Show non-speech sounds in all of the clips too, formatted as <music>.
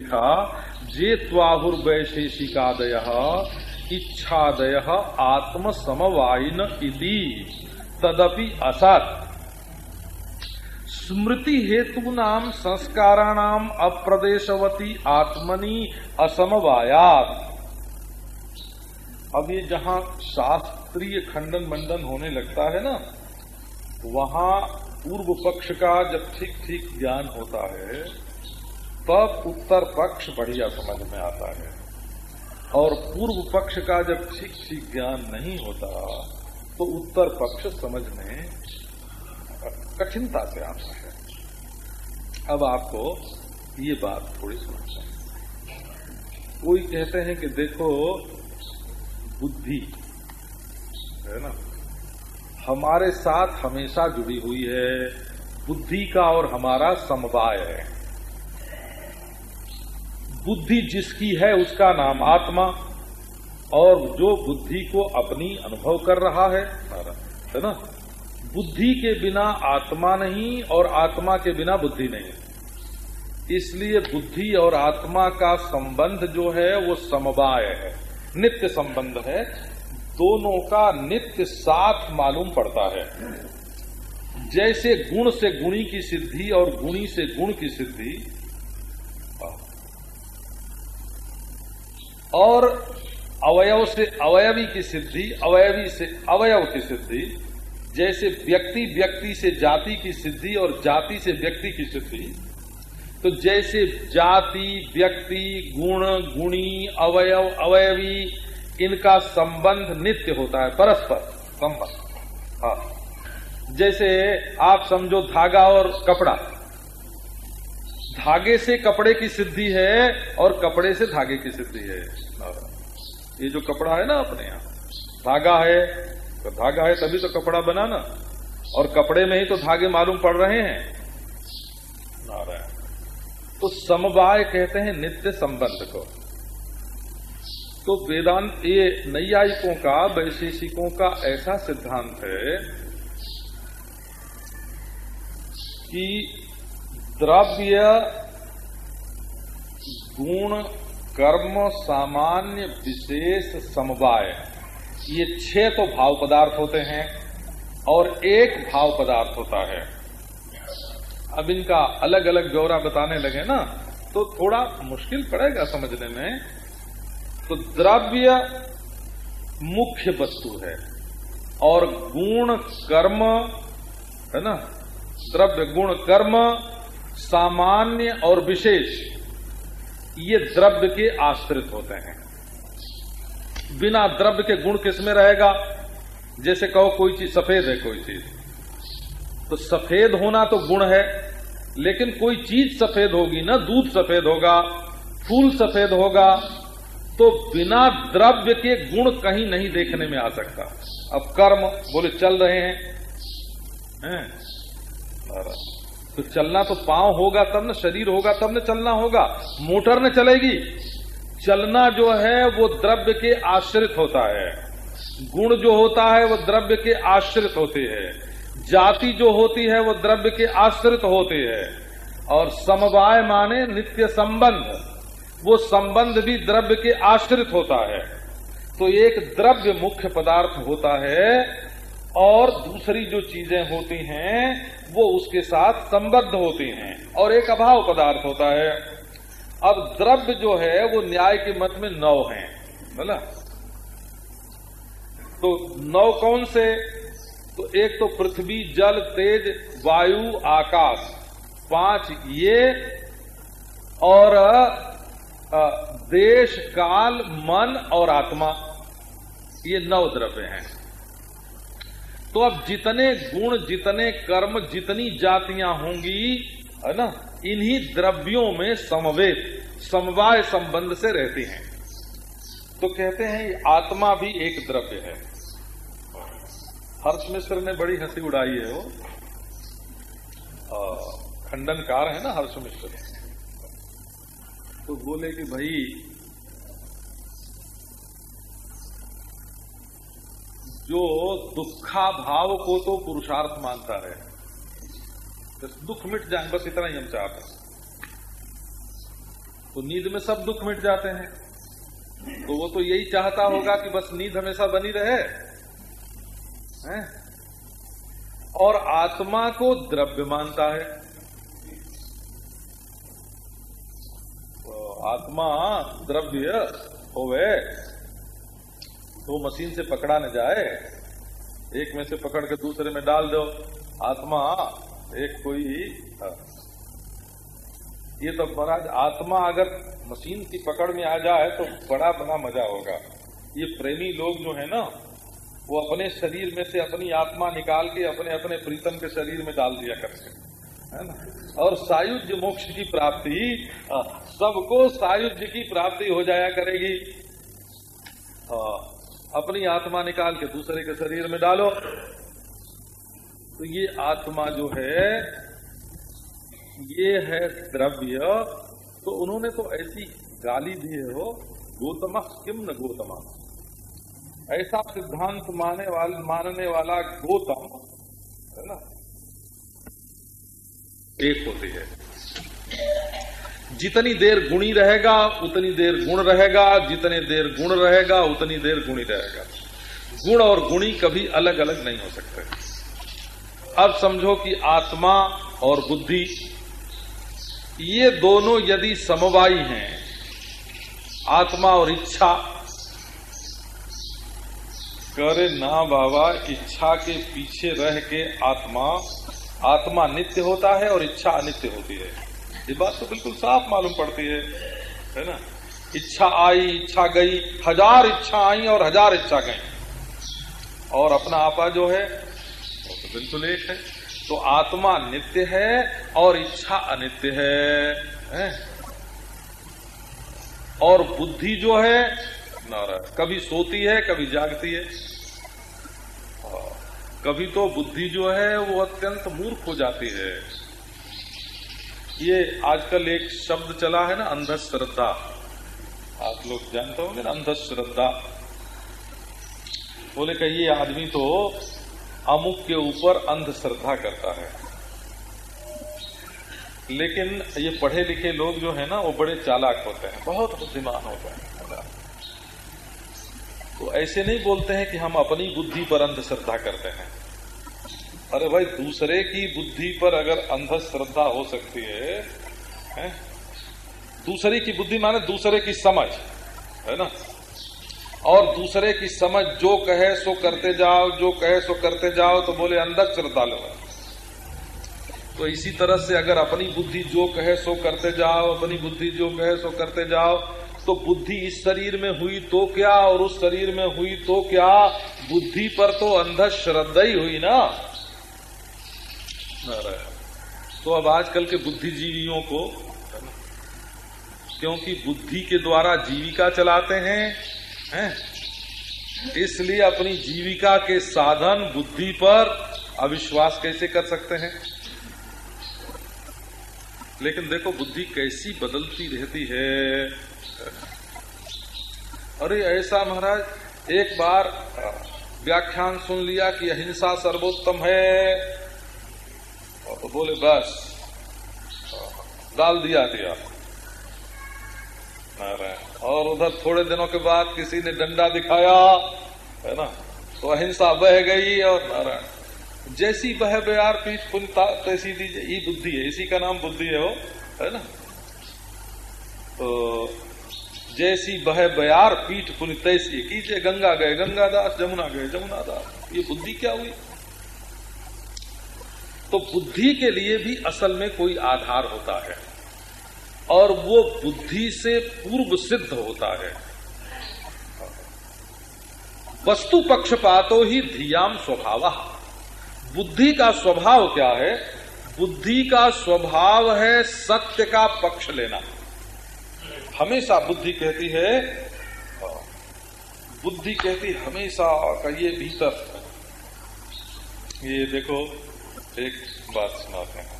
जे त्वाहुर्वैशेषिकादय, इच्छादय आत्म समवायन इति। तदपि असत। स्मृति हेतु नाम संस्काराणाम अप्रदेशवती आत्मनि असमवायात। अब ये जहाँ शास्त्रीय खंडन मंडन होने लगता है ना वहाँ पूर्व पक्ष का जब ठीक ठीक ज्ञान होता है तब उत्तर पक्ष बढ़िया समझ में आता है। और पूर्व पक्ष का जब ठीक ठीक ज्ञान नहीं होता तो उत्तर पक्ष समझ में कठिनता से आता है। अब आपको ये बात थोड़ी समझते हैं। कोई कहते हैं कि देखो, बुद्धि, है ना? हमारे साथ हमेशा जुड़ी हुई है, बुद्धि का और हमारा समवाय है। बुद्धि जिसकी है उसका नाम आत्मा, और जो बुद्धि को अपनी अनुभव कर रहा है है ना? बुद्धि के बिना आत्मा नहीं और आत्मा के बिना बुद्धि नहीं इसलिए बुद्धि और आत्मा का संबंध जो है, वो समवाय है। नित्य संबंध है। दोनों का नित्य साथ मालूम पड़ता है। जैसे गुण से गुणी की सिद्धि और गुणी से गुण की सिद्धि और अवयव से अवयवी की सिद्धि, अवयवी से अवयव की सिद्धि, जैसे व्यक्ति व्यक्ति से जाति की सिद्धि और जाति से व्यक्ति की सिद्धि तो जैसे जाति, व्यक्ति, गुण, गुणी, अवयव, अवयवी, इनका संबंध नित्य होता है, परस्पर संबंध। हाँ। जैसे आप समझो धागा और कपड़ा। धागे से कपड़े की सिद्धि है और कपड़े से धागे की सिद्धि है। ये जो कपड़ा है ना अपने यहाँ, धागा है तो धागा है तभी तो कपड़ा बना ना और कपड़े में ही तो धागे मालूम पड़ रहे हैं। नारायण। तो समवाय कहते हैं नित्य संबंध को। तो वेदांत ये नैयायिकों का, वैशेषिकों का ऐसा सिद्धांत है कि द्रव्य गुण, कर्म, सामान्य, विशेष समवाय, ये छह तो भाव पदार्थ होते हैं और एक भाव पदार्थ होता है। अब इनका अलग अलग ब्यौरा बताने लगे ना तो थोड़ा मुश्किल पड़ेगा समझने में। तो द्रव्य मुख्य वस्तु है और गुण, कर्म, है ना? द्रव्य, गुण, कर्म सामान्य और विशेष ये द्रव्य के आश्रित होते हैं। बिना द्रव्य के गुण किसमें रहेगा? जैसे कहो कोई चीज़ सफ़ेद है कोई चीज़। तो सफ़ेद होना तो गुण है लेकिन कोई चीज़ सफ़ेद होगी ना दूध सफ़ेद होगा फूल सफ़ेद होगा तो बिना द्रव्य के गुण कहीं नहीं देखने में आ सकता। अब कर्म बोले चल रहे हैं, हैं? तो चलना तो पाँव होगा तब न, शरीर होगा तब न चलना होगा। मोटर न चलेगी। चलना जो है, वो द्रव्य के आश्रित होता है। गुण जो होता है, वो द्रव्य के आश्रित होते हैं। जाति जो होती है, वो द्रव्य के आश्रित होते हैं। और समवाय माने नित्य संबंध। वो संबंध भी द्रव्य के आश्रित होता है। तो एक द्रव्य मुख्य पदार्थ होता है और दूसरी जो चीज़ें होती हैं वो उसके साथ संबद्ध होती हैं और एक अभाव पदार्थ होता है। अब द्रव्य जो है, वो न्याय के मत में नौ है बोला तो नौ कौन से? तो एक तो पृथ्वी, जल, तेज, वायु, आकाश। पाँच ये और देश, काल, मन और आत्मा। ये नौ द्रव्य हैं। तो अब जितने गुण, जितने कर्म, जितनी जातियाँ होंगी, है ना, इन्हीं द्रव्यों में समवेत, समवाय संबंध से रहती हैं। तो कहते हैं आत्मा भी एक द्रव्य है। हर्ष मिश्र ने बड़ी हँसी उड़ाई है वो। खंडनकार है ना हर्ष मिश्र तो बोले कि भाई जो दुखा भाव को तो पुरुषार्थ मानता है। तो दुख मिट जाए, बस इतना ही हम चाहते हैं। तो नींद में सब दुख मिट जाते हैं। तो वो तो यही चाहता होगा कि बस नींद हमेशा बनी रहे, हैं? और आत्मा को द्रव्य मानता है। तो आत्मा द्रव्य होवे। तो मशीन से पकड़ा न जाए, एक में से पकड़ के दूसरे में डाल दो। आत्मा एक कोई हाँ। ये तो महाराज आत्मा अगर मशीन की पकड़ में आ जाए तो बड़ा बड़ा मज़ा होगा। ये प्रेमी लोग जो है ना, वो अपने शरीर में से अपनी आत्मा निकाल के अपने अपने प्रीतम के शरीर में डाल दिया करते है ना? और सायुज्य मोक्ष की प्राप्ति सबको सायुज्य की प्राप्ति हो जाया करेगी। अपनी आत्मा निकाल के दूसरे के शरीर में डालो। तो ये आत्मा जो है, ये है द्रव्य। तो उन्होंने तो ऐसी गाली दी है हो गोतमा किम न गोतमा? ऐसा सिद्धांत माने वाले, मानने वाला गोतम, है ना? एक होती है। जितनी देर गुणी रहेगा, उतनी देर गुण रहेगा। जितनी देर गुण रहेगा, उतनी देर गुणी रहेगा। गुण और गुणी कभी अलग अलग नहीं हो सकते। अब समझो कि आत्मा और बुद्धि, ये दोनों यदि समवायी हैं, आत्मा और इच्छा, करे ना बाबा, इच्छा के पीछे रह के आत्मा आत्मा नित्य होता है और इच्छा अनित्य होती है। ये बात तो बिल्कुल साफ़ मालूम पड़ती है है ना? इच्छा आई इच्छा गई हज़ार इच्छा आई और हज़ार इच्छा गई। और अपना आपा जो है वो तो बिल्कुल एक है। तो आत्मा नित्य है और इच्छा अनित्य है, है? और बुद्धि जो है नारायण कभी सोती है कभी जागती है। कभी तो बुद्धि जो है वो अत्यंत मूर्ख हो जाती है। ये आजकल एक शब्द चला है ना, अंधश्रद्धा। आप लोग जानते होंगे ना, अंधश्रद्धा। बोले, कहिए, आदमी तो अमुक के ऊपर अंधश्रद्धा करता है। लेकिन ये पढ़े लिखे लोग जो है ना, वो बड़े चालाक होते हैं, बहुत बुद्धिमान होते हैं। तो ऐसे नहीं बोलते हैं कि हम अपनी बुद्धि पर अंधश्रद्धा करते हैं। अरे भाई दूसरे की बुद्धि पर अगर अंधश्रद्धा हो सकती है, है? दूसरे की बुद्धि माने दूसरे की समझ है ना? और दूसरे की समझ जो कहे सो करते जाओ जो कहे सो करते जाओ तो बोले अंदर श्रद्धा लो। तो इसी तरह से अगर अपनी बुद्धि जो कहे सो करते जाओ अपनी बुद्धि जो कहे सो करते जाओ तो बुद्धि इस शरीर में हुई तो क्या और उस शरीर में हुई तो क्या? बुद्धि पर तो अंध श्रद्धा ही हुई ना। तो अब आजकल के बुद्धिजीवियों को, क्योंकि बुद्धि के द्वारा जीविका चलाते हैं हैं? इसलिए अपनी जीविका के साधन बुद्धि पर अविश्वास कैसे कर सकते हैं? लेकिन देखो, बुद्धि कैसी बदलती रहती है। अरे, ऐसा महाराज, एक बार व्याख्यान सुन लिया कि अहिंसा सर्वोत्तम है। तो बोले, बस। डाल दिया दिया। और उधर थोड़े दिनों के बाद किसी ने डंडा दिखाया, है ना? तो अहिंसा बह गई और नारायण, जैसी बह बयार पीठ पुनता तैसी दीजिए। ये बुद्धि है, इसी का नाम बुद्धि है वो, है ना? तो जैसी बह बयार पीठ पुन तैसी कीजिए। गंगा गए गंगा दास जमुना गए जमुना दास ये बुद्धि क्या हुई? तो बुद्धि के लिए भी असल में कोई आधार होता है। और वो बुद्धि से पूर्व सिद्ध होता है। वस्तु पक्षपातो ही धियाम स्वभाव। बुद्धि का स्वभाव क्या है? बुद्धि का स्वभाव है सत्य का पक्ष लेना। हमेशा बुद्धि कहती है, बुद्धि कहती हमेशा कहिए भीतर। ये देखो एक बात सुनाते हैं।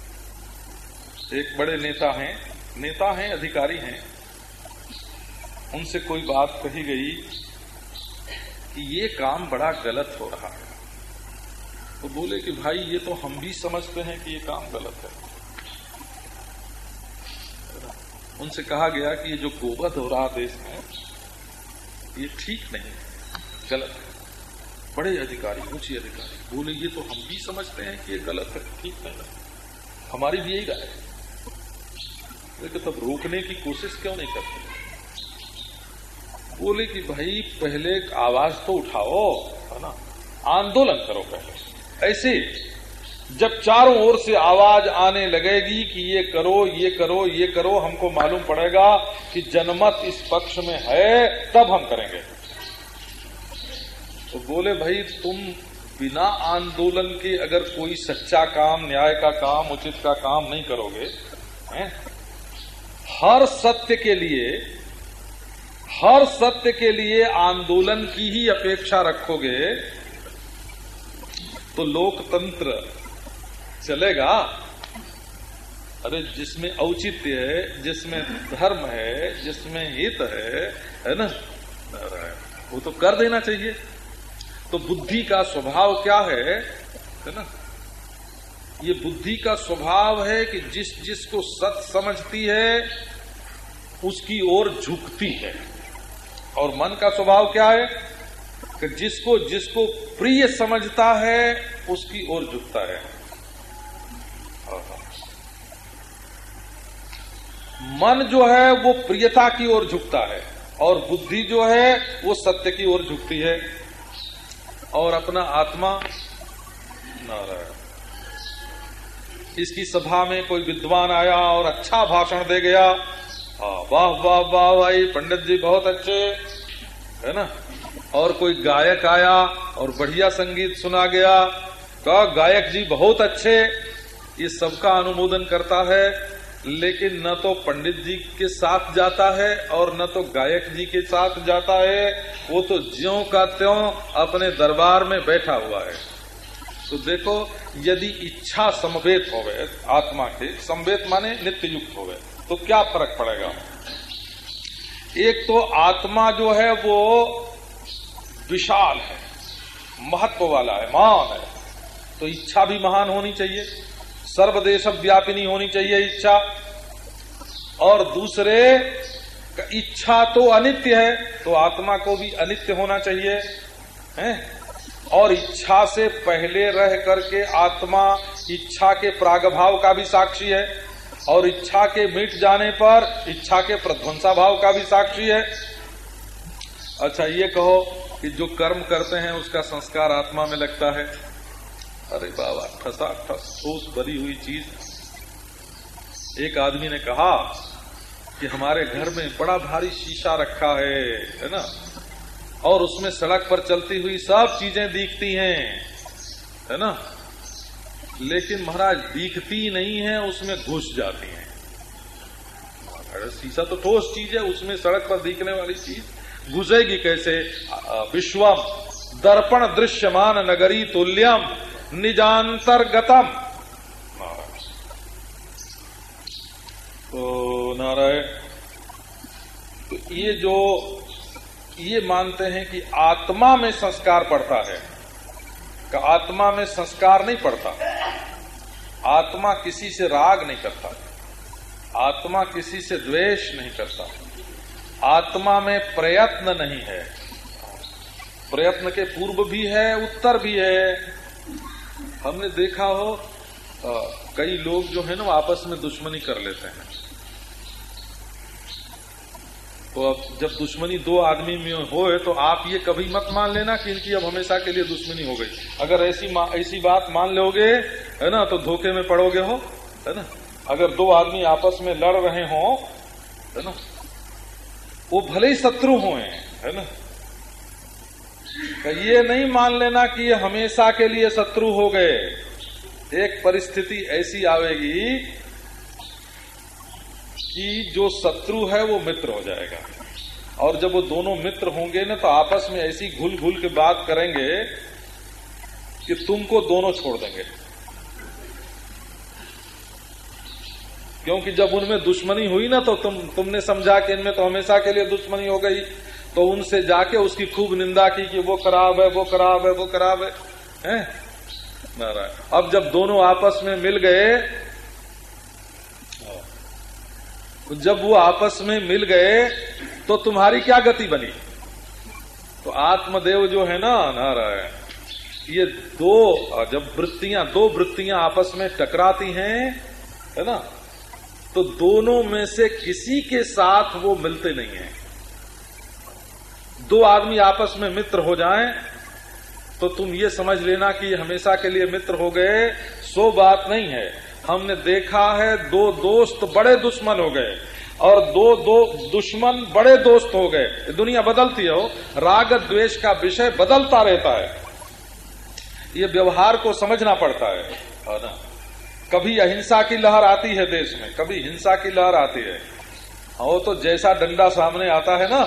एक बड़े नेता हैं नेता हैं, अधिकारी हैं। उनसे कोई बात कही गई कि ये काम बड़ा गलत हो रहा है। तो बोले कि भाई, ये तो हम भी समझते हैं कि ये काम गलत है। उनसे कहा गया कि ये जो गोवध हो रहा देश में, ये ठीक नहीं है, गलत है। बड़े अधिकारी, ऊँची अधिकारी, बोले, ये तो हम भी समझते हैं कि ये गलत है, ठीक है हमारी भी यही राय है। लेकिन तब रोकने की कोशिश क्यों नहीं करते? बोले कि भाई, पहले आवाज़ तो उठाओ, है ना? आंदोलन करो पहले। ऐसे जब चारों ओर से आवाज़ आने लगेगी कि ये करो ये करो ये करो, हमको मालूम पड़ेगा कि जनमत इस पक्ष में है, तब हम करेंगे। तो बोले, भाई, तुम बिना आंदोलन के अगर कोई सच्चा काम, न्याय का काम, उचित का काम नहीं करोगे, हैं? हर सत्य के लिए, हर सत्य के लिए आंदोलन की ही अपेक्षा रखोगे तो लोकतंत्र चलेगा। अरे, जिसमें औचित्य है, जिसमें धर्म है, जिसमें हित है है ना? वो तो कर देना चाहिए। तो बुद्धि का स्वभाव क्या है? है ना? ये बुद्धि का स्वभाव है कि जिस जिसको सत समझती है, उसकी ओर झुकती है। और मन का स्वभाव क्या है? कि जिसको जिसको प्रिय समझता है, उसकी ओर झुकता है। मन जो है, वो प्रियता की ओर झुकता है और बुद्धि जो है, वो सत्य की ओर झुकती है। और अपना आत्मा नारायण। इसकी सभा में कोई विद्वान आया और अच्छा भाषण दे गया। वाह वाह वाह भाई, पंडित जी बहुत अच्छे, है ना? और कोई गायक आया और बढ़िया संगीत सुना गया। का गायक जी बहुत अच्छे, ये सबका अनुमोदन करता है। लेकिन न तो पंडित जी के साथ जाता है और न तो गायक जी के साथ जाता है। वो तो ज्यो का त्यों अपने दरबार में बैठा हुआ है। तो देखो, यदि इच्छा समवेत हो गए आत्मा के समवेत माने नित्य युक्त हो गए तो क्या फ़र्क पड़ेगा? एक तो आत्मा जो है, वो विशाल है, महत्व वाला है, महान है। तो इच्छा भी महान होनी चाहिए। सर्वदेश व्यापिनी होनी चाहिए इच्छा। और दूसरे इच्छा तो अनित्य है तो आत्मा को भी अनित्य होना चाहिए, है? और इच्छा से पहले रह करके आत्मा इच्छा के प्रागभाव का भी साक्षी है, और इच्छा के मिट जाने पर इच्छा के प्रध्वंसा भाव का भी साक्षी है। अच्छा ये कहो कि जो कर्म करते हैं, उसका संस्कार आत्मा में लगता है। अरे बाबा ठसा ठस ठोस भरी हुई चीज़। एक आदमी ने कहा कि हमारे घर में बड़ा भारी शीशा रखा है है ना? और उसमें सड़क पर चलती हुई सब चीज़ें दिखती हैं, है ना? लेकिन महाराज, दिखती नहीं है, उसमें घुस जाती हैं। अरे शीशा तो ठोस चीज़ है, उसमें सड़क पर दिखने वाली चीज़। घुसेगी कैसे? विश्वम, दर्पण दृश्यमान नगरी तुल्यम। निजांतर्गतम तो नारायण तो ये जो, ये मानते हैं कि आत्मा में संस्कार पड़ता है, का आत्मा में संस्कार नहीं पड़ता। आत्मा किसी से राग नहीं करता, आत्मा किसी से द्वेष नहीं करता। आत्मा में प्रयत्न नहीं है। प्रयत्न के पूर्व भी है, उत्तर भी है। हमने देखा हो आ, कई लोग जो है ना आपस में दुश्मनी कर लेते हैं। तो अब जब दुश्मनी दो आदमी में हो तो आप ये कभी मत मान लेना कि इनकी अब हमेशा के लिए दुश्मनी हो गई। अगर ऐसी ऐसी बात मान लोगे है ना तो धोखे में पड़ोगे हो है ना? अगर दो आदमी आपस में लड़ रहे हो है ना? वो भले ही शत्रु हुए है ना? तो ये नहीं मान लेना कि ये हमेशा के लिए शत्रु हो गए। एक परिस्थिति ऐसी आवेगी कि जो शत्रु है वो मित्र हो जाएगा। और जब वो दोनों मित्र होंगे ना तो आपस में ऐसी घुल घुल के बात करेंगे कि तुमको दोनों छोड़ देंगे। क्योंकि जब उनमें दुश्मनी हुई ना तो तुम, तुमने समझा कि इनमें तो हमेशा के लिए दुश्मनी हो गई। तो उनसे जाके उसकी खूब निंदा की कि वो खराब है वो खराब है वो खराब है, है? नारायण। अब जब दोनों आपस में मिल गए जब वो आपस में मिल गए तो तुम्हारी क्या गति बनी? तो आत्मदेव जो है ना नारायण ये दो जब वृत्तियाँ दो वृत्तियाँ आपस में टकराती हैं है ना? तो दोनों में से किसी के साथ वो मिलते नहीं है। दो आदमी आपस में मित्र हो जाएँ तो तुम ये समझ लेना कि हमेशा के लिए मित्र हो गए, सो बात नहीं है। हमने देखा है दो दोस्त बड़े दुश्मन हो गए, और दो दो दुश्मन बड़े दोस्त हो गए। दुनिया बदलती हो राग द्वेष का विषय बदलता रहता है। ये व्यवहार को समझना पड़ता है। ना? कभी अहिंसा की लहर आती है देश में, कभी हिंसा की लहर आती है। वो तो जैसा डंडा सामने आता है ना।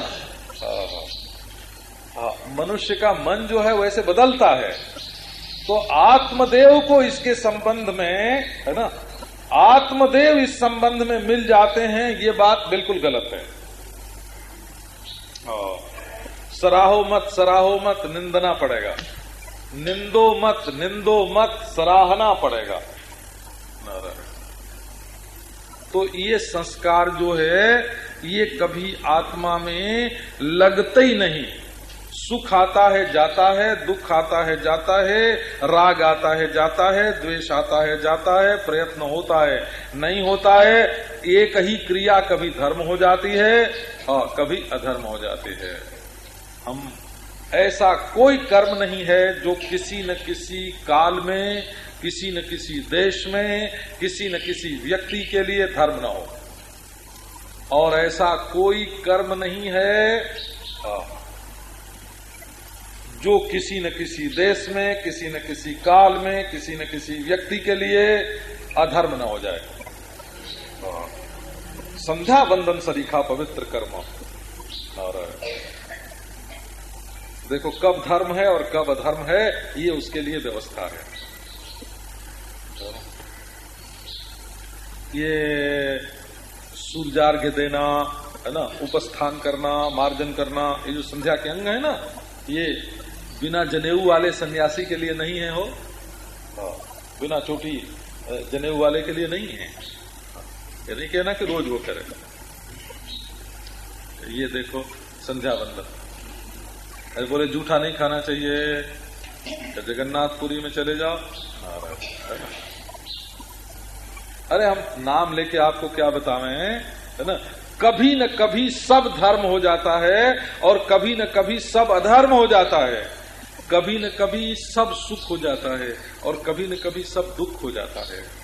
मनुष्य का मन जो है वैसे बदलता है। तो आत्मदेव को इसके संबंध में, है ना, आत्मदेव इस संबंध में मिल जाते हैं, ये बात बिल्कुल गलत है। सराहो मत सराहो मत, निंदना पड़ेगा। निंदो मत निंदो मत, सराहना पड़ेगा। तो ये संस्कार जो है, ये कभी आत्मा में लगते ही नहीं। सुख आता है, जाता है, दुख आता है, जाता है, राग आता है, जाता है, द्वेष आता है, जाता है, प्रयत्न होता है, नहीं होता है, एक ही क्रिया कभी धर्म हो जाती है, और कभी अधर्म हो जाती है। हम ऐसा कोई कर्म नहीं है जो किसी न किसी काल में, किसी न किसी देश में, किसी न किसी व्यक्ति के लिए धर्म न हो। और ऐसा कोई कर्म नहीं है जो किसी न किसी देश में, किसी न किसी काल में, किसी न किसी व्यक्ति के लिए अधर्म न हो जाए। संध्या बंधन सरीखा पवित्र कर्म। और, देखो कब धर्म है और कब अधर्म है, ये उसके लिए व्यवस्था है। ये सूर्यार्घ्य देना, है ना, उपस्थान करना, मार्जन करना, ये जो संध्या के अंग है ना, ये बिना जनेऊ वाले सन्यासी के लिए नहीं है हो हाँ, बिना चोटी जनेऊ वाले के लिए नहीं है। ये नहीं कहना कि रोज वो करे। ये देखो संध्या बंदन अरे बोले जूठा नहीं खाना चाहिए। जगन्नाथपुरी में चले जाओ। अरे हम नाम लेके आपको क्या बतावे है ना? कभी न कभी सब धर्म हो जाता है और कभी न कभी सब अधर्म हो जाता है। कभी न कभी सब सुख हो जाता है और कभी न कभी सब दुख हो जाता है।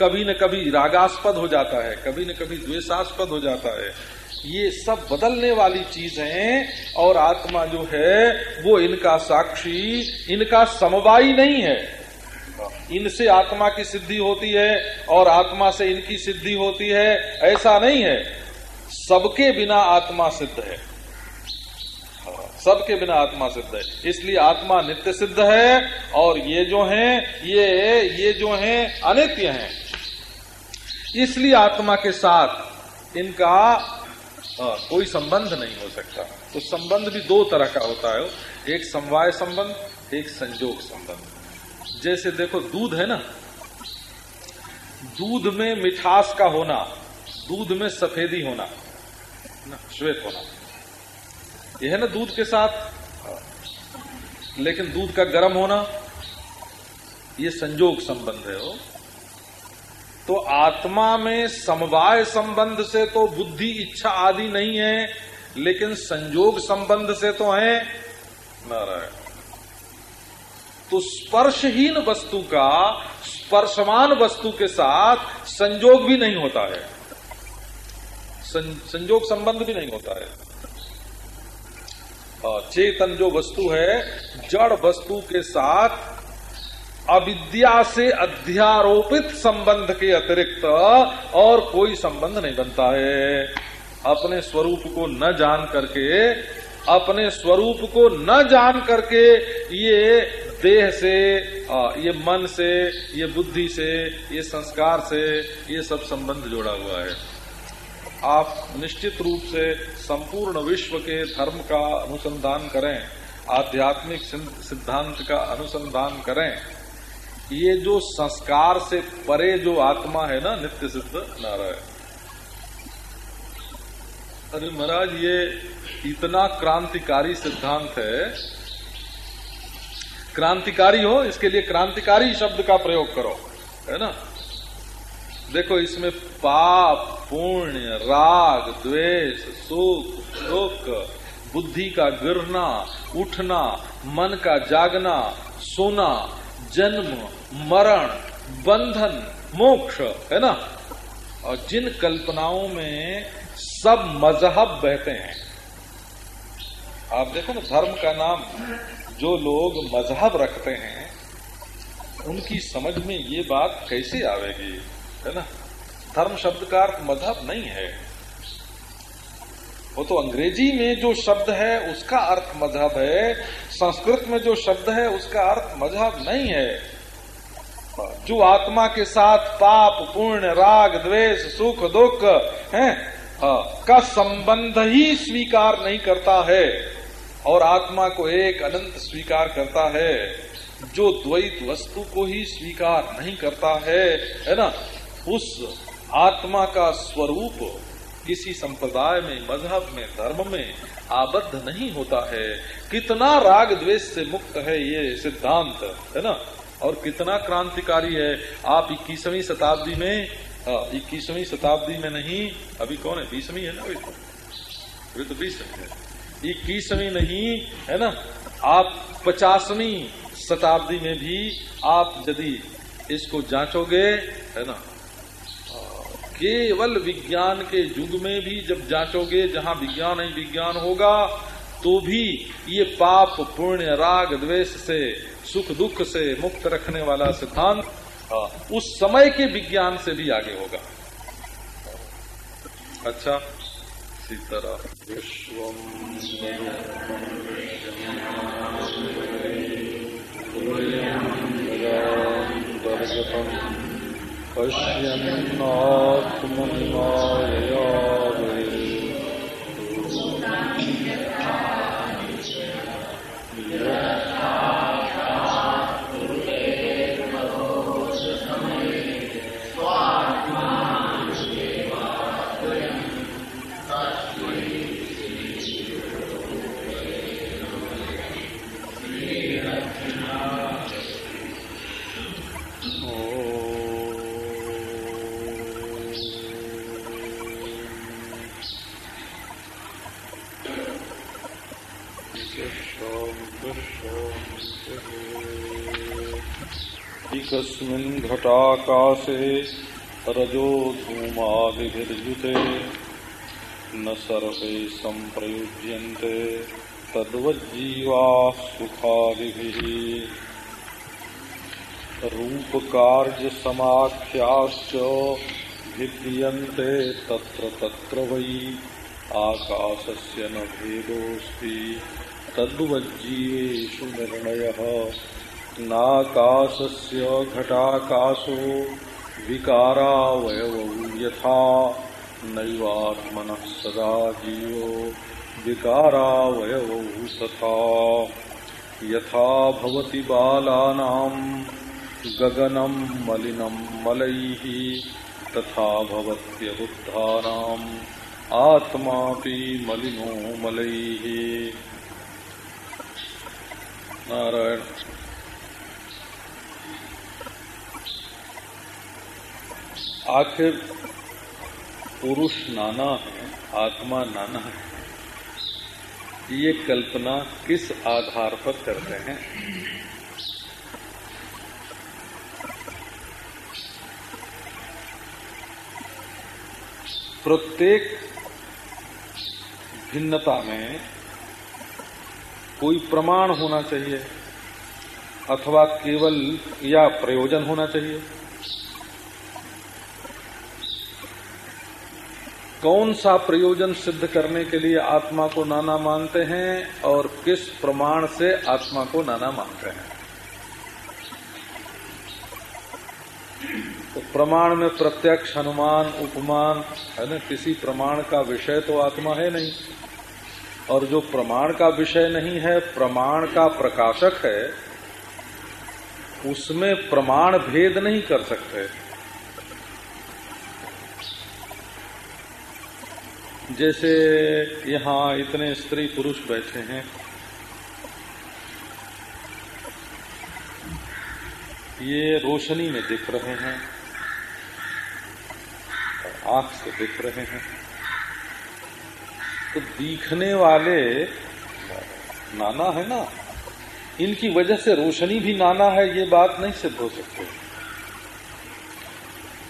कभी न कभी रागास्पद हो जाता है, कभी न कभी द्वेषास्पद हो जाता है। ये सब बदलने वाली चीज़ है और आत्मा जो है, वो इनका साक्षी, इनका समवायी नहीं है। इनसे आत्मा की सिद्धि होती है और आत्मा से इनकी सिद्धि होती है, ऐसा नहीं है। सबके बिना आत्मा सिद्ध है। सबके बिना आत्मा सिद्ध है। इसलिए आत्मा नित्य सिद्ध है और ये जो हैं ये ये जो हैं अनित्य हैं। इसलिए आत्मा के साथ इनका आ, कोई संबंध नहीं हो सकता। तो संबंध भी दो तरह का होता है। एक समवाय संबंध एक संजोग संबंध। जैसे देखो दूध है ना? दूध में मिठास का होना दूध में सफेदी होना ना श्वेत होना। ये है ना दूध के साथ। लेकिन दूध का गर्म होना, ये संजोग संबंध है वो। तो आत्मा में समवाय संबंध से तो बुद्धि, इच्छा आदि नहीं है, लेकिन संजोग संबंध से तो है नारायण। तो स्पर्शहीन वस्तु का स्पर्शमान वस्तु के साथ संजोग भी नहीं होता है। संजोग संबंध भी नहीं होता है। चेतन जो वस्तु है, जड़ वस्तु के साथ अविद्या से अध्यारोपित संबंध के अतिरिक्त और कोई संबंध नहीं बनता है। अपने स्वरूप को न जान करके, अपने स्वरूप को न जान करके ये देह से ये मन से, ये बुद्धि से, ये संस्कार से ये सब संबंध जोड़ा हुआ है। आप निश्चित रूप से संपूर्ण विश्व के धर्म का अनुसंधान करें, आध्यात्मिक सिद्धांत का अनुसंधान करें। ये जो संस्कार से परे जो आत्मा है ना, नित्य सिद्ध नारायण। अरे महाराज, ये इतना क्रांतिकारी सिद्धांत है। क्रांतिकारी हो, इसके लिए क्रांतिकारी शब्द का प्रयोग करो, है ना? देखो, इसमें पाप, पुण्य, राग, द्वेष, सुख, दुख, बुद्धि का गिरना, उठना, मन का जागना, सोना, जन्म, मरण, बंधन, मोक्ष, है ना? और जिन कल्पनाओं में सब मज़हब बहते हैं, आप देखो ना, धर्म का नाम, जो लोग मज़हब रखते हैं, उनकी समझ में ये बात कैसे आवेगी? है ना? धर्म शब्द का अर्थ मज़हब नहीं है। वो तो अंग्रेज़ी में जो शब्द है, उसका अर्थ मज़हब है। संस्कृत में जो शब्द है, उसका अर्थ मज़हब नहीं है। जो आत्मा के साथ पाप, पुण्य, राग, द्वेष, सुख, दुख है, का संबंध ही स्वीकार नहीं करता है। और आत्मा को एक अनंत स्वीकार करता है। जो द्वैत वस्तु को ही स्वीकार नहीं करता है है ना? उस आत्मा का स्वरूप किसी संप्रदाय में, मज़हब में, धर्म में आबद्ध नहीं होता है। कितना राग द्वेष से मुक्त है ये सिद्धांत, है ना? और कितना क्रांतिकारी है। आप इक्कीसवीं शताब्दी में इक्कीसवीं शताब्दी में नहीं, अभी कौन है? बीसवीं है ना अभी तो? अभी तो बीसवीं है। इक्कीसवीं नहीं, है ना? आप पचासवीं शताब्दी में भी आप यदि इसको जांचोगे, है ना? केवल विज्ञान के युग में भी जब जांचोगे जहाँ विज्ञान ही विज्ञान होगा तो भी ये पाप पुण्य राग द्वेष से सुख दुख से मुक्त रखने वाला सिद्धांत हाँ, उस समय के विज्ञान से भी आगे होगा। अच्छा सीताराम विश्व Yeah. एकस्मिन् घटाकाशे रजो धूमादिभिर्युते, न सर्वे सम्प्रयुज्यन्ते तद्वज्जीवाः सुखादिभिः। रूपकार्यसमाख्याश्च भिद्यन्ते, तत्र तत्र वै, आकाशस्य न भेदोऽस्ति। तद्वज्जीवेषु निर्णयः नाकाशस्य घटाकाशो विकारावयवौ यथा। नैवात्मनः सदा जीवो विकारावयवौ तथा यथा भवति बालानाम् गगनम् मलिनम् मलैः, तथा भवत्यबुद्धानाम् आत्मापि मलिनो मलैः। नारायण। आखिर पुरुष नाना है, आत्मा नाना है। ये कल्पना किस आधार पर करते हैं? प्रत्येक भिन्नता में कोई प्रमाण होना चाहिए, अथवा केवल या प्रयोजन होना चाहिए। कौन सा प्रयोजन सिद्ध करने के लिए आत्मा को नाना मानते हैं और किस प्रमाण से आत्मा को नाना मानते हैं? तो प्रमाण में प्रत्यक्ष, अनुमान, उपमान, है ना? किसी प्रमाण का विषय तो आत्मा है नहीं। और जो प्रमाण का विषय नहीं है, प्रमाण का प्रकाशक है, उसमें प्रमाण भेद नहीं कर सकते। जैसे यहाँ इतने स्त्री पुरुष बैठे हैं। ये रोशनी में दिख रहे हैं, आँख से दिख रहे हैं। तो दिखने वाले नाना है ना? इनकी वजह से रोशनी भी नाना है, ये बात नहीं सिद्ध हो सकती।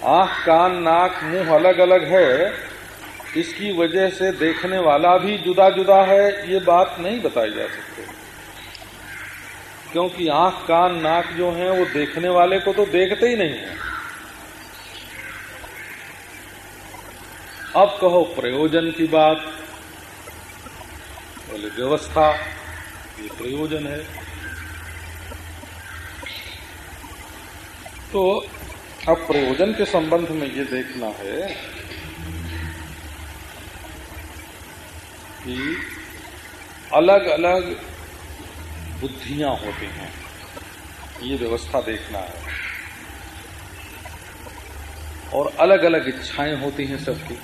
आँख, कान, नाक, मुँह अलग अलग है, इसकी वजह से देखने वाला भी जुदा जुदा है, ये बात नहीं बताई जा सकती। क्योंकि आँख, कान, नाक जो है, वो देखने वाले को तो देखते ही नहीं है। अब कहो प्रयोजन की बात। बोले व्यवस्था, ये प्रयोजन है। तो अब प्रयोजन के संबंध में ये देखना है कि अलग अलग बुद्धियाँ होती हैं। ये व्यवस्था देखना है। और अलग अलग इच्छाएँ होती हैं सबकी।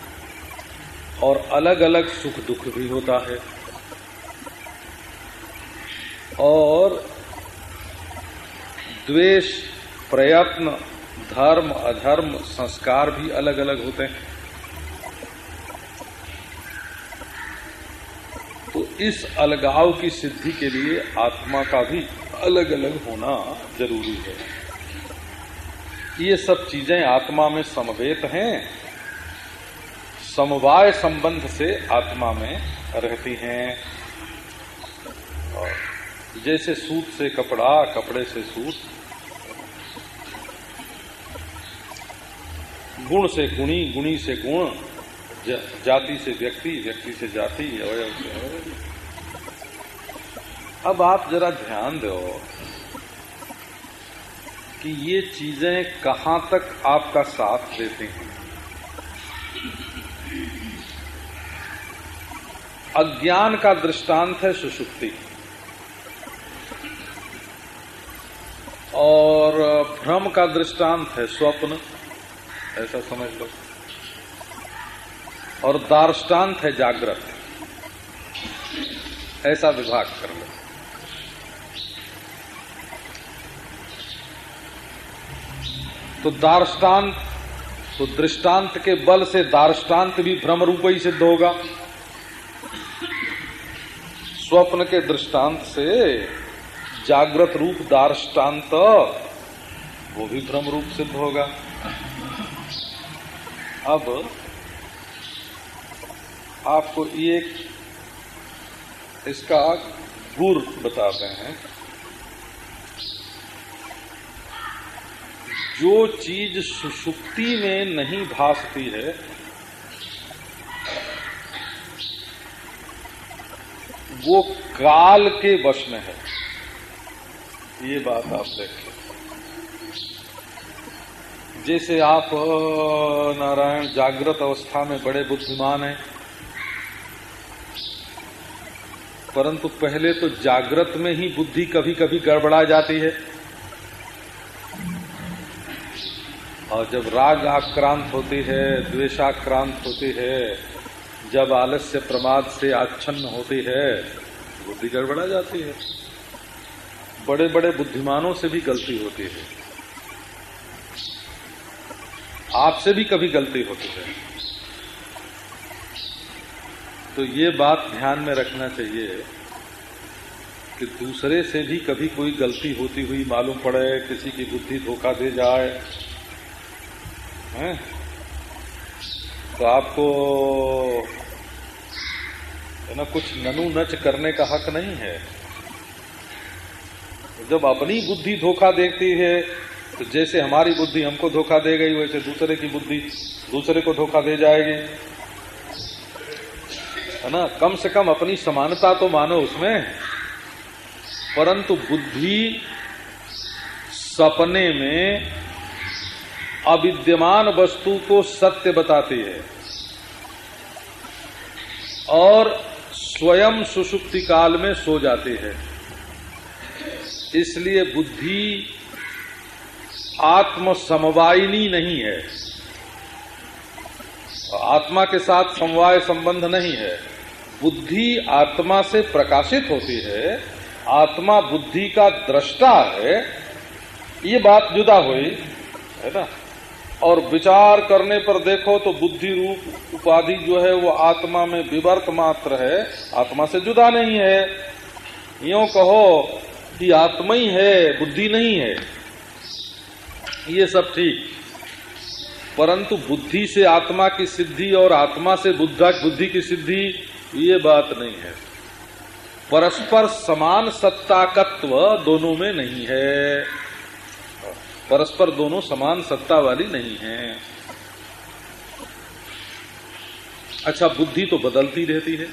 और अलग अलग सुख दुख भी होता है। और द्वेष, प्रयत्न, धर्म, अधर्म, संस्कार भी अलग अलग होते हैं। तो इस अलगाव की सिद्धि के लिए आत्मा का भी अलग अलग होना ज़रूरी है। ये सब चीज़ें आत्मा में समवेत हैं। समवाय संबंध से आत्मा में रहती हैं। और जैसे सूत से कपड़ा, कपड़े से सूत। गुण से गुणी गुणी से गुण। जाति से व्यक्ति व्यक्ति से जाति, अवयव से अवयव। अब आप जरा ध्यान दो कि ये चीज़ें कहाँ तक आपका साथ देती हैं। अज्ञान का दृष्टांत है सुषुप्ति। और भ्रम का दृष्टांत है स्वप्न। ऐसा समझ लो। और दार्ष्टान्त है जागृत। ऐसा विभाग कर लो। तो दार्ष्टान्त तो दृष्टांत के बल से दार्ष्टान्त भी भ्रम रूप ही सिद्ध होगा। स्वप्न के दृष्टांत से जागृत रूप दार्ष्टान्त। वो भी भ्रम रूप सिद्ध होगा। अब आपको एक इसका गुर बताते हैं। जो चीज़ सुषुप्ति में नहीं भासती है, वो काल के वश में है। ये बात आप देखें जैसे आप नारायण जागृत अवस्था में बड़े बुद्धिमान हैं, परंतु पहले तो जागृत में ही बुद्धि कभी कभी गड़बड़ा जाती है। और जब राग आक्रांत होती है द्वेशाक्रांत होती है, जब आलस्य प्रमाद से आच्छन्न होती है, बुद्धि गड़बड़ा जाती है। बड़े बड़े बुद्धिमानों से भी गलती होती है। आपसे भी कभी गलती होती है। तो ये बात ध्यान में रखना चाहिए कि दूसरे से भी कभी कोई गलती होती हुई मालूम पड़े, किसी की बुद्धि धोखा दे जाए, हैं? तो आपको, है ना, कुछ ननु नच करने का हक नहीं है। जब अपनी बुद्धि धोखा देती है तो जैसे हमारी बुद्धि हमको धोखा दे गई, वैसे दूसरे की बुद्धि दूसरे को धोखा दे जाएगी। है ना? कम से कम अपनी समानता तो मानो उसमें, परंतु बुद्धि सपने में अविद्यमान वस्तु को सत्य बताती है। और स्वयं सुषुप्ति काल में सो जाती है। इसलिए बुद्धि आत्म समवायनी नहीं है। आत्मा के साथ समवाय संबंध नहीं है। बुद्धि आत्मा से प्रकाशित होती है। आत्मा बुद्धि का दृष्टा है। ये बात जुदा हुई, है ना? और विचार करने पर देखो तो बुद्धि रूप उपाधि जो है वो आत्मा में विवर्त मात्र है। आत्मा से जुदा नहीं है। यो कहो कि आत्मा ही है, बुद्धि नहीं है। ये सब ठीक। परंतु बुद्धि से आत्मा की सिद्धि और आत्मा से बुद्धा, बुद्धि की सिद्धि, ये बात नहीं है। परस्पर समान सत्ताकत्व दोनों में नहीं है। परस्पर दोनों समान सत्ता वाली नहीं है। अच्छा बुद्धि तो बदलती रहती है।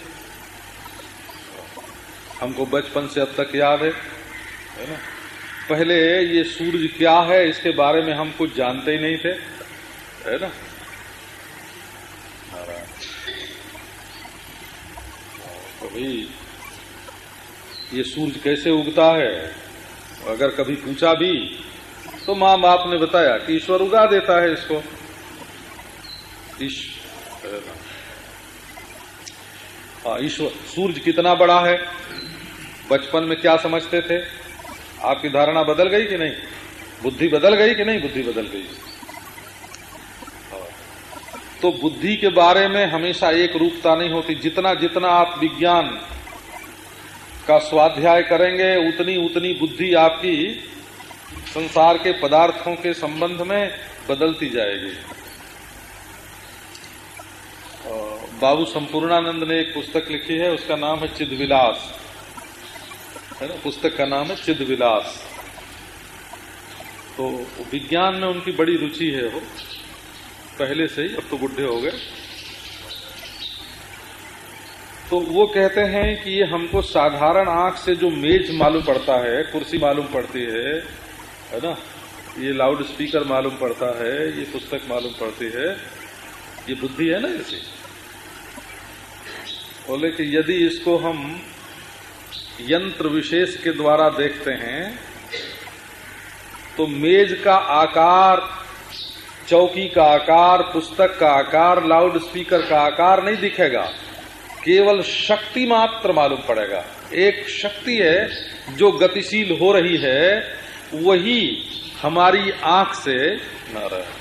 हमको बचपन से अब तक याद है। है ना? पहले ये सूरज क्या है, इसके बारे में हम कुछ जानते ही नहीं थे, है ना? तो ये सूरज कैसे उगता है? अगर कभी पूछा भी तो माँ बाप ने बताया कि ईश्वर उगा देता है इसको। हाँ ईश्वर सूरज कितना बड़ा है? बचपन में क्या समझते थे? आपकी धारणा बदल गई कि नहीं? बुद्धि बदल गई कि नहीं? बुद्धि बदल गई। तो बुद्धि के बारे में हमेशा एक रूपता नहीं होती। जितना जितना आप विज्ञान का स्वाध्याय करेंगे, उतनी उतनी बुद्धि आपकी संसार के पदार्थों के संबंध में बदलती जाएगी। बाबू संपूर्णानंद ने एक पुस्तक लिखी है, उसका नाम है चिद विलास है ना, पुस्तक का नाम है चिद विलास तो विज्ञान में उनकी बड़ी रुचि है वो। पहले से ही, अब तो बुढ़े हो गए। तो वो कहते हैं कि ये हमको साधारण आँख से जो मेज मालूम पड़ता है, कुर्सी मालूम पड़ती है है ना? ये लाउड स्पीकर मालूम पड़ता है, ये पुस्तक मालूम पड़ती है। ये बुद्धि है ना, ऐसी। बोले कि यदि इसको हम यंत्र विशेष के द्वारा देखते हैं तो मेज का आकार, चौकी का आकार, पुस्तक का आकार लाउड स्पीकर का आकार नहीं दिखेगा। केवल शक्ति मात्र मालूम पड़ेगा। एक शक्ति है जो गतिशील हो रही है, वही हमारी आँख से न रहे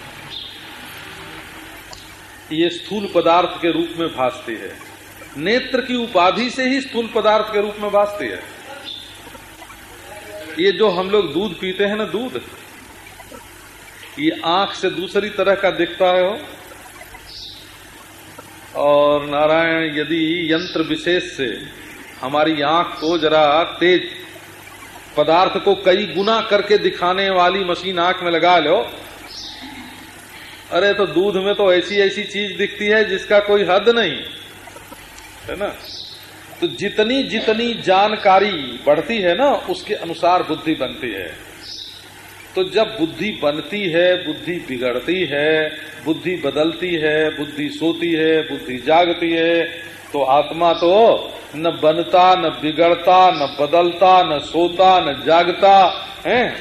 ये स्थूल पदार्थ के रूप में भासती है। नेत्र की उपाधि से ही स्थूल पदार्थ के रूप में भासती है। ये जो हम लोग दूध पीते हैं ना दूध, ये आँख से दूसरी तरह का दिखता है हो और नारायण, यदि यंत्र विशेष से हमारी आँख को जरा तेज पदार्थ को कई गुना करके दिखाने वाली मशीन आँख में लगा लो, अरे तो दूध में तो ऐसी ऐसी चीज़ दिखती है जिसका कोई हद नहीं। है ना? तो जितनी जितनी जानकारी बढ़ती है ना, उसके अनुसार बुद्धि बनती है। तो जब बुद्धि बनती है, बुद्धि बिगड़ती है, बुद्धि बदलती है, बुद्धि सोती है, बुद्धि जागती है तो आत्मा तो न बनता, न बिगड़ता, न बदलता, न सोता, न जागता, है?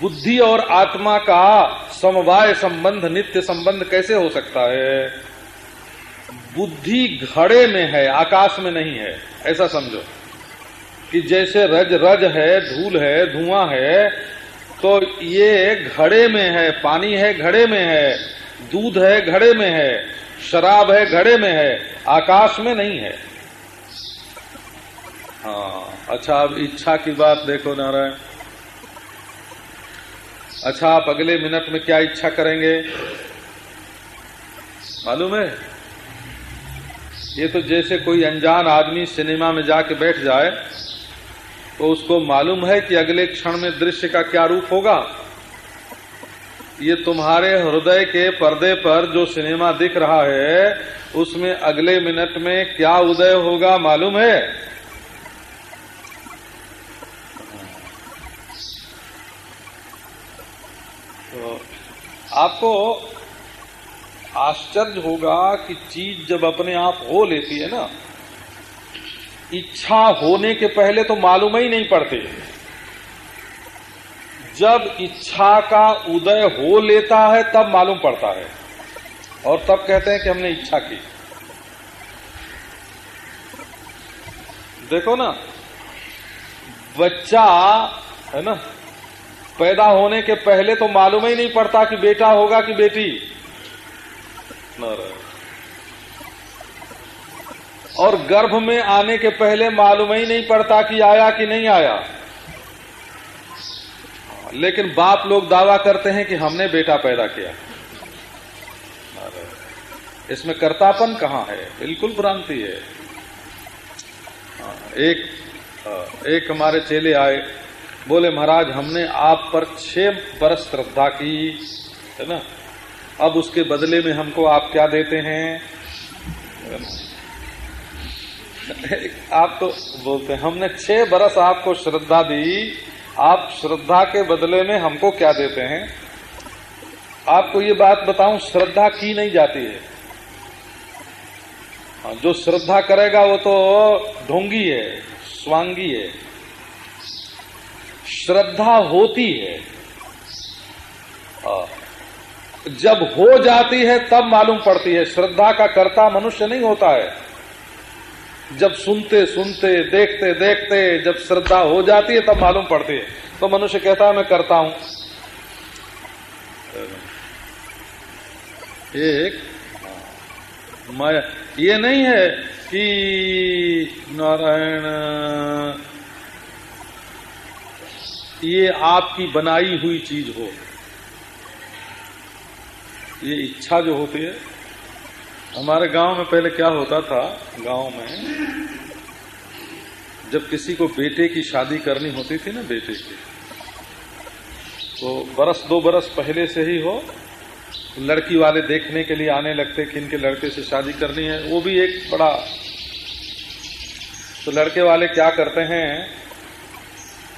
बुद्धि और आत्मा का समवाय संबंध, नित्य संबंध कैसे हो सकता है? बुद्धि घड़े में है, आकाश में नहीं है। ऐसा समझो। कि जैसे रज रज है, धूल है, धुआँ है तो ये घड़े में है, पानी है घड़े में है, दूध है घड़े में है, शराब है घड़े में है, आकाश में नहीं है। हाँ अच्छा अब इच्छा की बात देखो नारायण। अच्छा आप अगले मिनट में क्या इच्छा करेंगे? मालूम है? ये तो जैसे कोई अनजान आदमी सिनेमा में जाके बैठ जाए तो उसको मालूम है कि अगले क्षण में दृश्य का क्या रूप होगा। ये तुम्हारे हृदय के पर्दे पर जो सिनेमा दिख रहा है, उसमें अगले मिनट में क्या उदय होगा मालूम है? तो आपको आश्चर्य होगा कि चीज़ जब अपने आप हो लेती है ना, इच्छा होने के पहले तो मालूम ही नहीं पड़ते। जब इच्छा का उदय हो लेता है, तब मालूम पड़ता है। और तब कहते हैं कि हमने इच्छा की। देखो ना, बच्चा, है ना, पैदा होने के पहले तो मालूम ही नहीं पड़ता कि बेटा होगा कि बेटी। न और गर्भ में आने के पहले मालूम ही नहीं पड़ता कि आया कि नहीं आया। लेकिन बाप लोग दावा करते हैं कि हमने बेटा पैदा किया। इसमें कर्तापन कहाँ है? बिल्कुल भ्रांति है। एक एक हमारे चेले आए, बोले, महाराज, हमने आप पर छह बरस श्रद्धा की, है ना? अब उसके बदले में हमको आप क्या देते हैं? आप तो बोलते हैं हमने छह बरस आपको श्रद्धा दी आप श्रद्धा के बदले में हमको क्या देते हैं? आपको ये बात बताऊँ श्रद्धा की नहीं जाती है। हाँ, जो श्रद्धा करेगा वो तो ढोंगी है स्वांगी है। श्रद्धा होती है। हाँ, जब हो जाती है, तब मालूम पड़ती है। श्रद्धा का कर्ता मनुष्य नहीं होता है। जब सुनते सुनते, देखते देखते जब श्रद्धा हो जाती है, तब मालूम पड़ती है। तो मनुष्य कहता है, मैं करता हूँ। एक, मैं, ये नहीं है कि नारायण, ये आपकी बनाई हुई चीज़ हो। ये इच्छा जो होती है, हमारे गाँव में पहले क्या होता था, गाँव में जब किसी को बेटे की शादी करनी होती थी ना बेटे की तो बरस दो बरस पहले से ही हो, लड़की वाले देखने के लिए आने लगते कि इनके लड़के से शादी करनी है, वो भी एक बड़ा तो लड़के वाले क्या करते हैं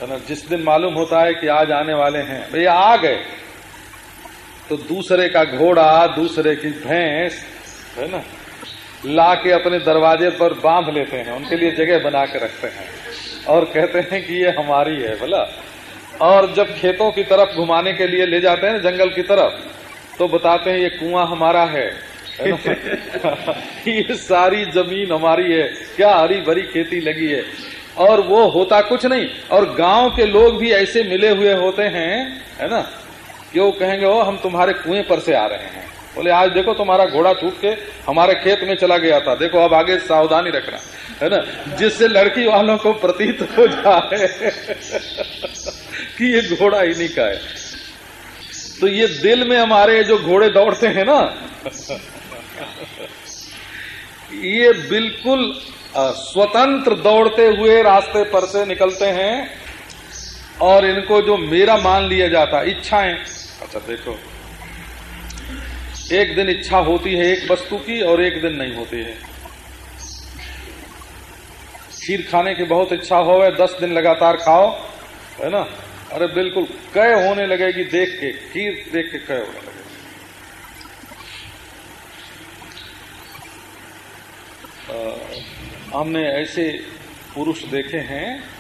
ना, जिस दिन मालूम होता है कि आज आने वाले हैं, भैया आ गए। तो दूसरे का घोड़ा, दूसरे की भैंस, है ना ला के अपने दरवाजे पर बाँध लेते हैं, उनके लिए जगह बना के रखते हैं और कहते हैं कि ये हमारी है बोला और जब खेतों की तरफ़ घुमाने के लिए ले जाते हैं ना, जंगल की तरफ़ तो बताते हैं ये कुआँ हमारा है <laughs> ये सारी ज़मीन हमारी है, क्या हरी भरी खेती लगी है। और वो होता कुछ नहीं, और गाँव के लोग भी ऐसे मिले हुए होते हैं, है ना? कि वो कहेंगे, ओ, हम तुम्हारे कुएँ पर से आ रहे हैं। बोले, आज देखो तुम्हारा घोड़ा छूट के हमारे खेत में चला गया था। देखो, अब आगे सावधानी रखना। है ना? जिससे लड़की वालों को प्रतीत हो जाए <laughs> कि ये घोड़ा इन्हीं का है तो ये दिल में हमारे जो घोड़े दौड़ते हैं ना, <laughs> ये बिल्कुल स्वतंत्र दौड़ते हुए रास्ते पर से निकलते हैं। और इनको जो मेरा मान लिया जाता, इच्छाएँ। अच्छा देखो। एक दिन इच्छा होती है एक वस्तु की और एक दिन नहीं होती है। खीर खाने की बहुत इच्छा हो दस दिन लगातार खाओ, है ना? अरे, बिल्कुल कय होने लगेगी देख के, खीर देख के कय होने लगेगी। हमने ऐसे पुरुष देखे हैं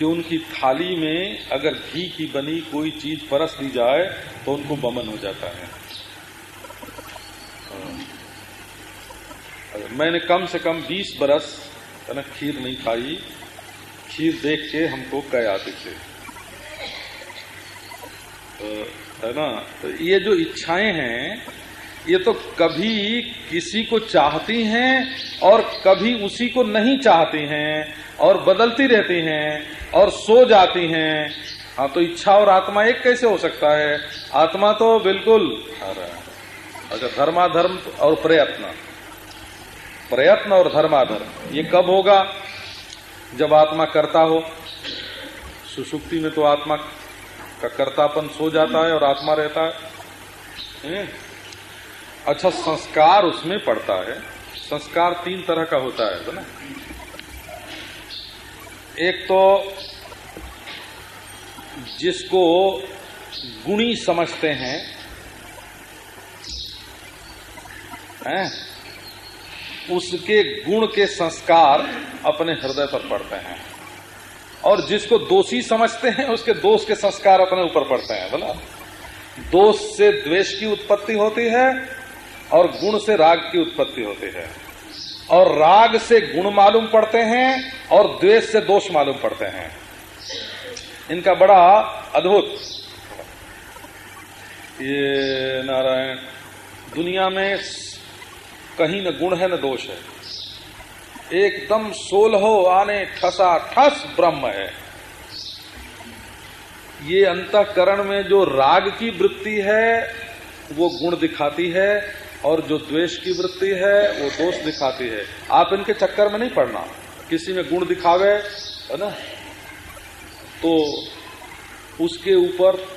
कि उनकी थाली में अगर घी की बनी कोई चीज़ परस दी जाए तो उनको बमन हो जाता है। मैंने कम से कम 20 बरस ना खीर नहीं खाई, खीर देख के हमको कह आते थे। है ना? तो ये जो इच्छाएँ हैं ये तो कभी किसी को चाहती हैं और कभी उसी को नहीं चाहती हैं और बदलती रहती हैं और सो जाती हैं। हाँ तो इच्छा और आत्मा एक कैसे हो सकता है? आत्मा तो बिल्कुल अच्छा धर्माधर्म और प्रयत्न। प्रयत्न और धर्माधर्म, ये कब होगा? जब आत्मा करता हो। सुसुप्ति में तो आत्मा का कर्तापन सो जाता है और आत्मा रहता है। अच्छा संस्कार उसमें पड़ता है। संस्कार तीन तरह का होता है ना? एक तो जिसको गुणी समझते हैं हैं? उसके गुण के संस्कार अपने हृदय पर पड़ते हैं। और जिसको दोषी समझते हैं, उसके दोष के संस्कार अपने ऊपर पड़ते हैं, बोला? दोष से द्वेष की उत्पत्ति होती है और गुण से राग की उत्पत्ति होती है। और राग से गुण मालूम पड़ते हैं और द्वेष से दोष मालूम पड़ते हैं। इनका बड़ा अद्भुत। ये नारायण, दुनिया में कहीं न गुण है, न दोष है। एकदम सोलहो आने ठसा, ठस ब्रह्म है। ये अंतकरण में जो राग की वृत्ति है, वो गुण दिखाती है और जो द्वेष की वृत्ति है, वो दोष दिखाती है। आप इनके चक्कर में नहीं पड़ना। किसी में गुण दिखावे, है ना? तो उसके ऊपर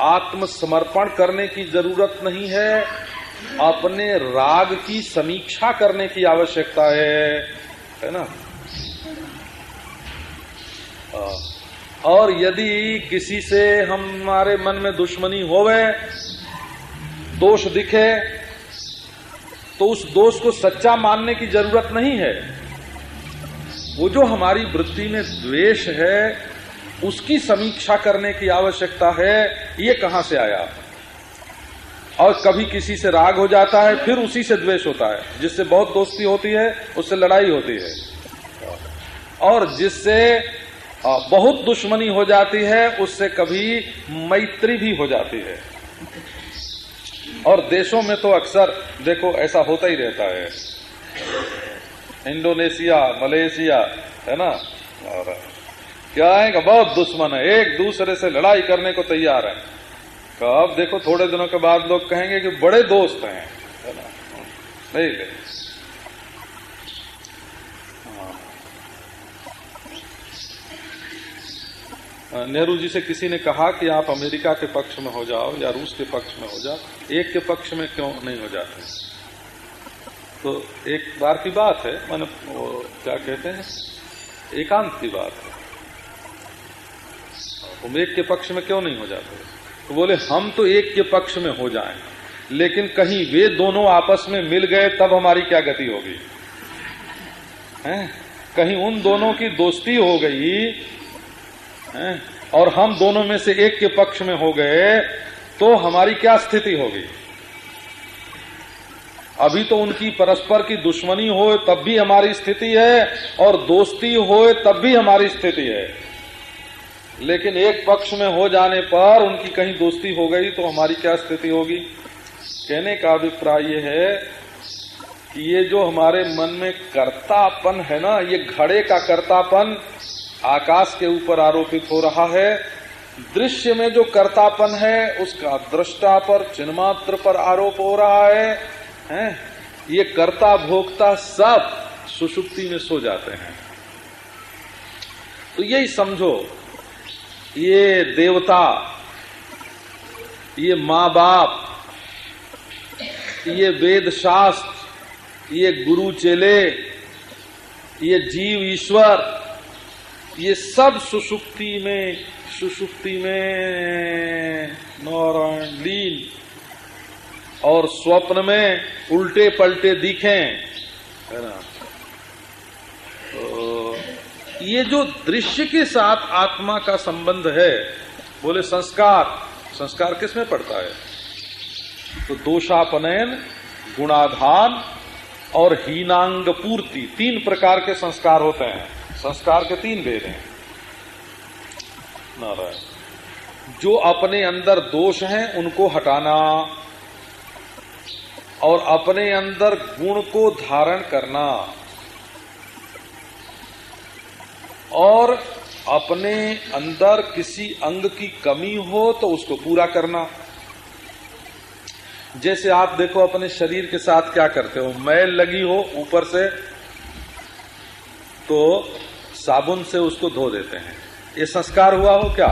आत्मसमर्पण करने की ज़रूरत नहीं है। अपने राग की समीक्षा करने की आवश्यकता है है ना? और यदि किसी से हमारे मन में दुश्मनी होवे दोष दिखे तो उस दोष को सच्चा मानने की ज़रूरत नहीं है। वो जो हमारी वृत्ति में द्वेष है, उसकी समीक्षा करने की आवश्यकता है, ये कहाँ से आया? और कभी किसी से राग हो जाता है, फिर उसी से द्वेष होता है। जिससे बहुत दोस्ती होती है, उससे लड़ाई होती है। और जिससे बहुत दुश्मनी हो जाती है, उससे कभी मैत्री भी हो जाती है। और देशों में तो अक्सर, देखो, ऐसा होता ही रहता है। इंडोनेशिया, मलेशिया, है ना? और क्या है कि बहुत दुश्मन है, एक दूसरे से लड़ाई करने को तैयार है। तो अब देखो, थोड़े दिनों के बाद लोग कहेंगे कि बड़े दोस्त हैं, है ना? नहीं नेहरू जी से किसी ने कहा कि आप अमेरिका के पक्ष में हो जाओ या रूस के पक्ष में हो जाओ। एक के पक्ष में क्यों नहीं हो जाते? तो एक बार की बात है, मैंने वो क्या कहते हैं? एकांत की बात है। तुम एक के पक्ष में क्यों नहीं हो जाते? तो बोले, हम तो एक के पक्ष में हो जाएँ, लेकिन कहीं वे दोनों आपस में मिल गए, तब हमारी क्या गति होगी? कहीं उन दोनों की दोस्ती हो गई? और हम दोनों में से एक के पक्ष में हो गए तो हमारी क्या स्थिति होगी? अभी तो उनकी परस्पर की दुश्मनी हो तब भी हमारी स्थिति है, और दोस्ती हो तब भी हमारी स्थिति है। लेकिन एक पक्ष में हो जाने पर उनकी कहीं दोस्ती हो गई तो हमारी क्या स्थिति होगी? कहने का अभिप्राय यह है कि ये जो हमारे मन में कर्तापन है ना, ये घड़े का कर्तापन आकाश के ऊपर आरोपित हो रहा है। दृश्य में जो कर्तापन है उसका दृष्टा पर चिन्मात्र पर आरोप हो रहा है, है? ये कर्ता भोक्ता सब सुषुप्ति में सो जाते हैं। तो यही समझो ये देवता ये माँ बाप ये वेद शास्त्र ये गुरु चेले ये जीव ईश्वर ये सब सुसुप्ति में सुसुप्ति में नारायण लीन और स्वप्न में उल्टे पलटे दिखे, है ना? तो ये जो दृश्य के साथ आत्मा का संबंध है, बोले संस्कार संस्कार किसमें पड़ता है? तो दोषापनयन, गुणाधान और हीनांग पूर्ति, तीन प्रकार के संस्कार होते हैं। संस्कार के तीन भेद हैं। नारायण, जो अपने अंदर दोष हैं, उनको हटाना और अपने अंदर गुण को धारण करना और अपने अंदर किसी अंग की कमी हो तो उसको पूरा करना। जैसे आप देखो अपने शरीर के साथ क्या करते हो, मैल लगी हो ऊपर से तो साबुन से उसको धो देते हैं। ये संस्कार हुआ हो क्या?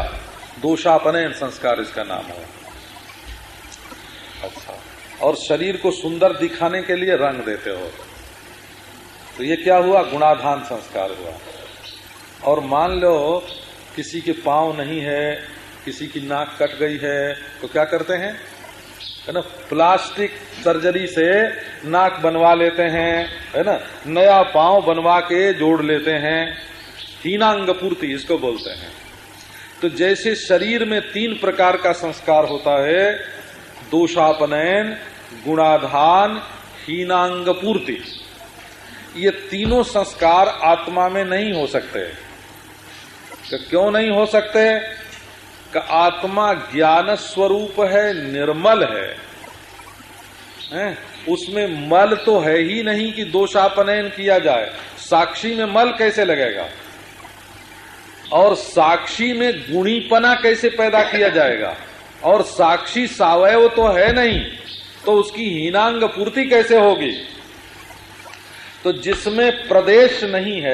दोषापने संस्कार इसका नाम है। अच्छा। और शरीर को सुंदर दिखाने के लिए रंग देते हो। तो ये क्या हुआ? गुणाधान संस्कार हुआ। और मान लो किसी के पाँव नहीं है, किसी की नाक कट गई है तो क्या करते हैं? है ना, प्लास्टिक सर्जरी से नाक बनवा लेते हैं, है ना, नया पाँव बनवा के जोड़ लेते हैं। हीनांग पूर्ति इसको बोलते हैं। तो जैसे शरीर में तीन प्रकार का संस्कार होता है दोषापनयन गुणाधान हीनांग पूर्ति ये तीनों संस्कार आत्मा में नहीं हो सकते। तो क्यों नहीं हो सकते? कि आत्मा ज्ञान स्वरूप है निर्मल है, है? उसमें मल तो है ही नहीं कि दोषापनयन किया जाए। साक्षी में मल कैसे लगेगा? और साक्षी में गुणीपना कैसे पैदा किया जाएगा? और साक्षी सावयव तो है नहीं तो उसकी हीनांग पूर्ति कैसे होगी? तो जिसमें प्रदेश नहीं है